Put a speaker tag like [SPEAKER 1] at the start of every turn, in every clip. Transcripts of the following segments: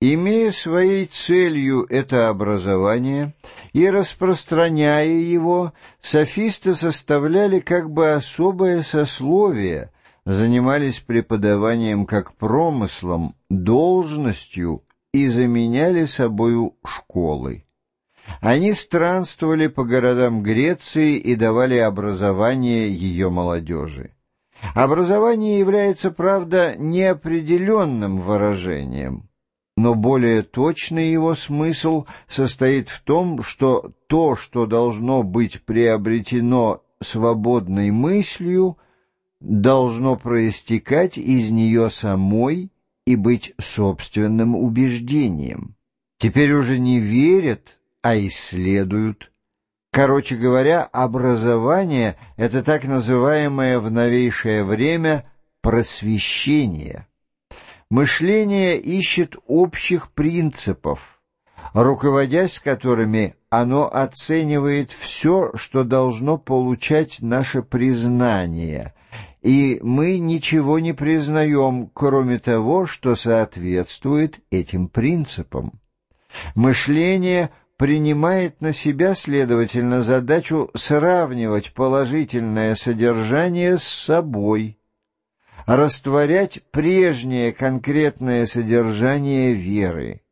[SPEAKER 1] Имея своей целью это образование и распространяя его, софисты составляли как бы особое сословие, занимались преподаванием как промыслом, должностью и заменяли собою школы. Они странствовали по городам Греции и давали образование ее молодежи. Образование является, правда, неопределенным выражением – но более точный его смысл состоит в том, что то, что должно быть приобретено свободной мыслью, должно проистекать из нее самой и быть собственным убеждением. Теперь уже не верят, а исследуют. Короче говоря, образование — это так называемое в новейшее время просвещение. Мышление ищет общих принципов, руководясь которыми оно оценивает все, что должно получать наше признание, и мы ничего не признаем, кроме того, что соответствует этим принципам. Мышление принимает на себя, следовательно, задачу сравнивать положительное содержание с собой – растворять прежнее конкретное содержание веры.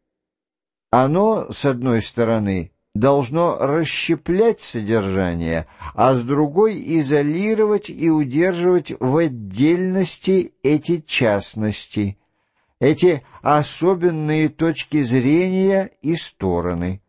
[SPEAKER 1] Оно, с одной стороны, должно расщеплять содержание, а с другой изолировать и удерживать в отдельности эти частности, эти особенные точки зрения и стороны.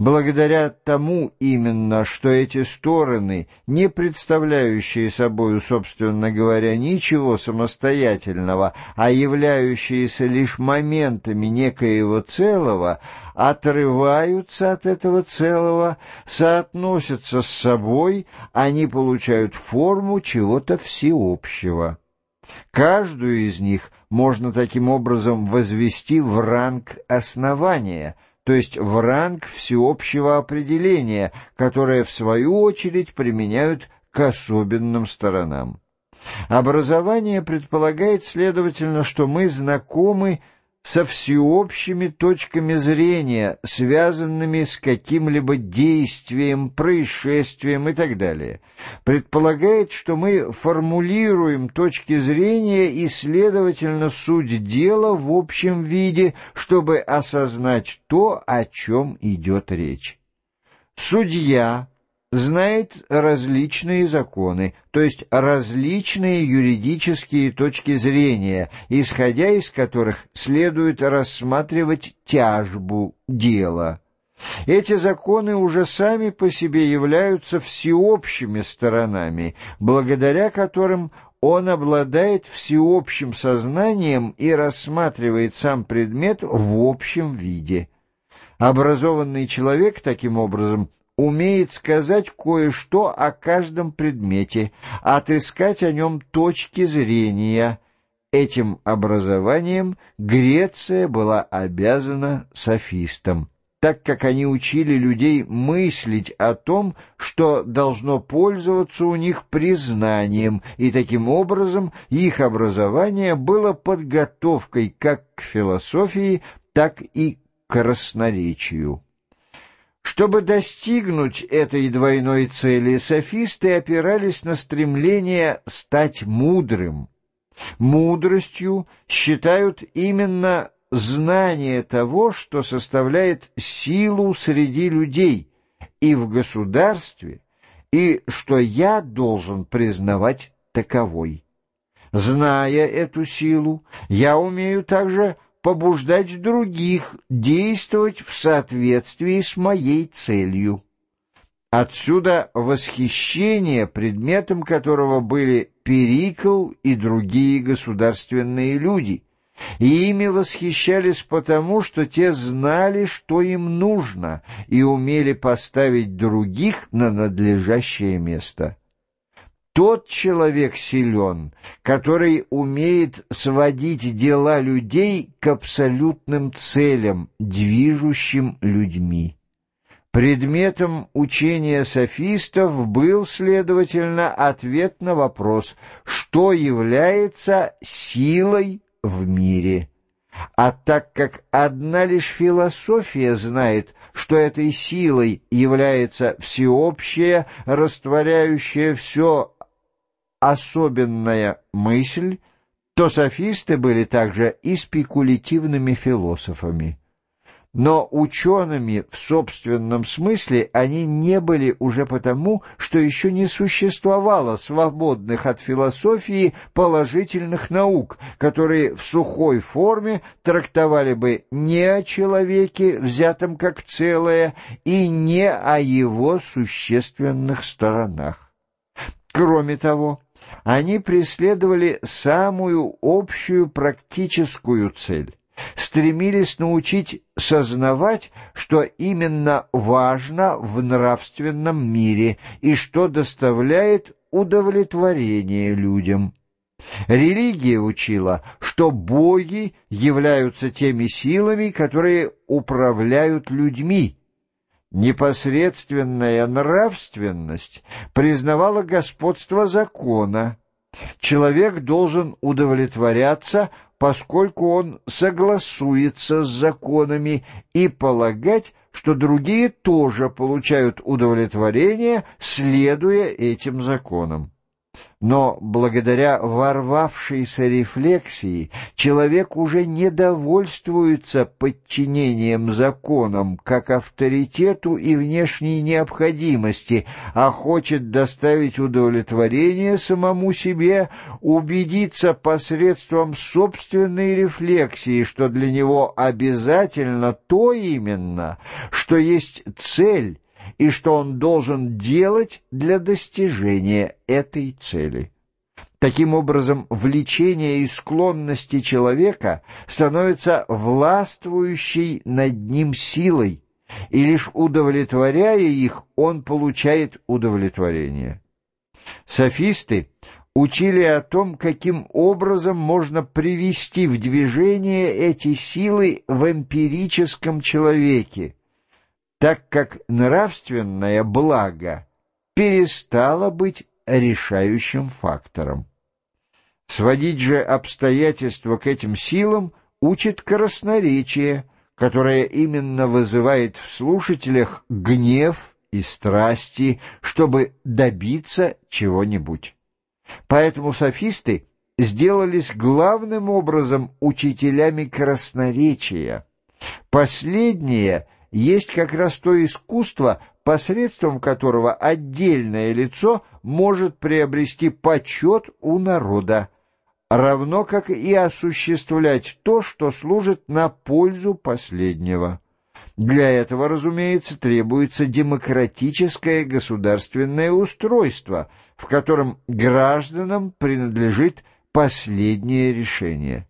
[SPEAKER 1] Благодаря тому именно, что эти стороны, не представляющие собою, собственно говоря, ничего самостоятельного, а являющиеся лишь моментами некоего целого, отрываются от этого целого, соотносятся с собой, они получают форму чего-то всеобщего. Каждую из них можно таким образом возвести в ранг основания — то есть в ранг всеобщего определения, которое в свою очередь применяют к особенным сторонам. Образование предполагает, следовательно, что мы знакомы со всеобщими точками зрения, связанными с каким-либо действием, происшествием и так далее. Предполагает, что мы формулируем точки зрения и, следовательно, суть дела в общем виде, чтобы осознать то, о чем идет речь. Судья знает различные законы, то есть различные юридические точки зрения, исходя из которых следует рассматривать тяжбу дела. Эти законы уже сами по себе являются всеобщими сторонами, благодаря которым он обладает всеобщим сознанием и рассматривает сам предмет в общем виде. Образованный человек, таким образом, умеет сказать кое-что о каждом предмете, отыскать о нем точки зрения. Этим образованием Греция была обязана софистам, так как они учили людей мыслить о том, что должно пользоваться у них признанием, и таким образом их образование было подготовкой как к философии, так и к красноречию. Чтобы достигнуть этой двойной цели, софисты опирались на стремление стать мудрым. Мудростью считают именно знание того, что составляет силу среди людей и в государстве, и что я должен признавать таковой. Зная эту силу, я умею также побуждать других действовать в соответствии с моей целью. Отсюда восхищение, предметом которого были Перикл и другие государственные люди, и ими восхищались потому, что те знали, что им нужно, и умели поставить других на надлежащее место. Тот человек силен, который умеет сводить дела людей к абсолютным целям, движущим людьми. Предметом учения софистов был, следовательно, ответ на вопрос, что является силой в мире. А так как одна лишь философия знает, что этой силой является всеобщая, растворяющая все особенная мысль, то софисты были также и спекулятивными философами. Но учеными в собственном смысле они не были уже потому, что еще не существовало свободных от философии положительных наук, которые в сухой форме трактовали бы не о человеке, взятом как целое, и не о его существенных сторонах. Кроме того, они преследовали самую общую практическую цель стремились научить сознавать, что именно важно в нравственном мире и что доставляет удовлетворение людям. Религия учила, что боги являются теми силами, которые управляют людьми. Непосредственная нравственность признавала господство закона. Человек должен удовлетворяться поскольку он согласуется с законами, и полагать, что другие тоже получают удовлетворение, следуя этим законам. Но благодаря ворвавшейся рефлексии человек уже не довольствуется подчинением законам как авторитету и внешней необходимости, а хочет доставить удовлетворение самому себе, убедиться посредством собственной рефлексии, что для него обязательно то именно, что есть цель, и что он должен делать для достижения этой цели. Таким образом, влечение и склонности человека становятся властвующей над ним силой, и лишь удовлетворяя их, он получает удовлетворение. Софисты учили о том, каким образом можно привести в движение эти силы в эмпирическом человеке, так как нравственное благо перестало быть решающим фактором. Сводить же обстоятельства к этим силам учит красноречие, которое именно вызывает в слушателях гнев и страсти, чтобы добиться чего-нибудь. Поэтому софисты сделались главным образом учителями красноречия. Последнее — есть как раз то искусство, посредством которого отдельное лицо может приобрести почет у народа, равно как и осуществлять то, что служит на пользу последнего. Для этого, разумеется, требуется демократическое государственное устройство, в котором гражданам принадлежит последнее решение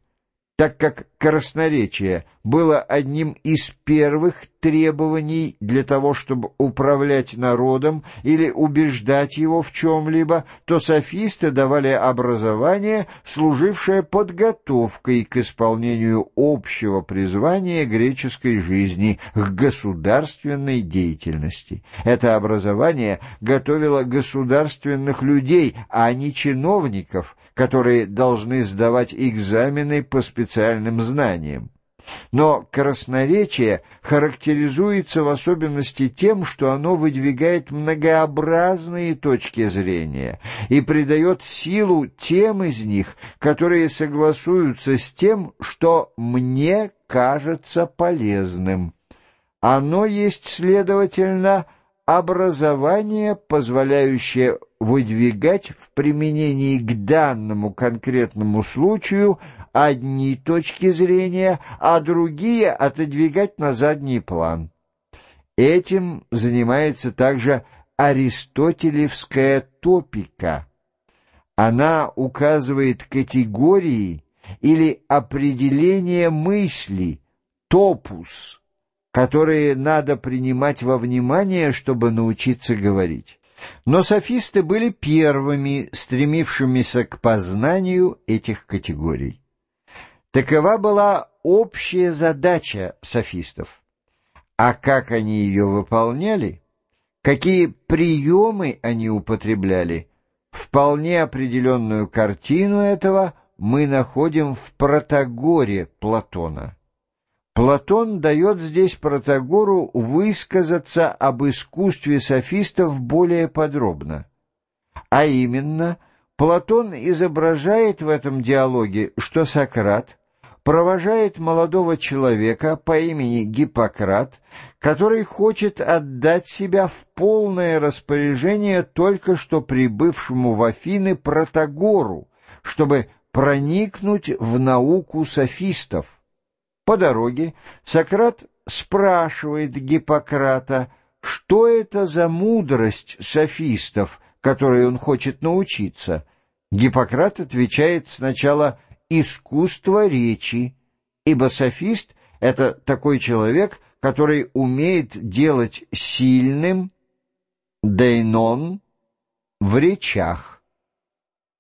[SPEAKER 1] так как красноречие было одним из первых требований для того, чтобы управлять народом или убеждать его в чем-либо, то софисты давали образование, служившее подготовкой к исполнению общего призвания греческой жизни, к государственной деятельности. Это образование готовило государственных людей, а не чиновников, которые должны сдавать экзамены по специальным знаниям. Но красноречие характеризуется в особенности тем, что оно выдвигает многообразные точки зрения и придает силу тем из них, которые согласуются с тем, что мне кажется полезным. Оно есть, следовательно, образование, позволяющее выдвигать в применении к данному конкретному случаю одни точки зрения, а другие отодвигать на задний план. Этим занимается также аристотелевская топика. Она указывает категории или определение мысли, топус, которые надо принимать во внимание, чтобы научиться говорить. Но софисты были первыми, стремившимися к познанию этих категорий. Такова была общая задача софистов. А как они ее выполняли, какие приемы они употребляли, вполне определенную картину этого мы находим в Протагоре Платона. Платон дает здесь Протагору высказаться об искусстве софистов более подробно. А именно, Платон изображает в этом диалоге, что Сократ провожает молодого человека по имени Гиппократ, который хочет отдать себя в полное распоряжение только что прибывшему в Афины Протагору, чтобы проникнуть в науку софистов. По дороге Сократ спрашивает Гиппократа, что это за мудрость софистов, которой он хочет научиться. Гиппократ отвечает сначала искусство речи, ибо софист — это такой человек, который умеет делать сильным дейнон в речах.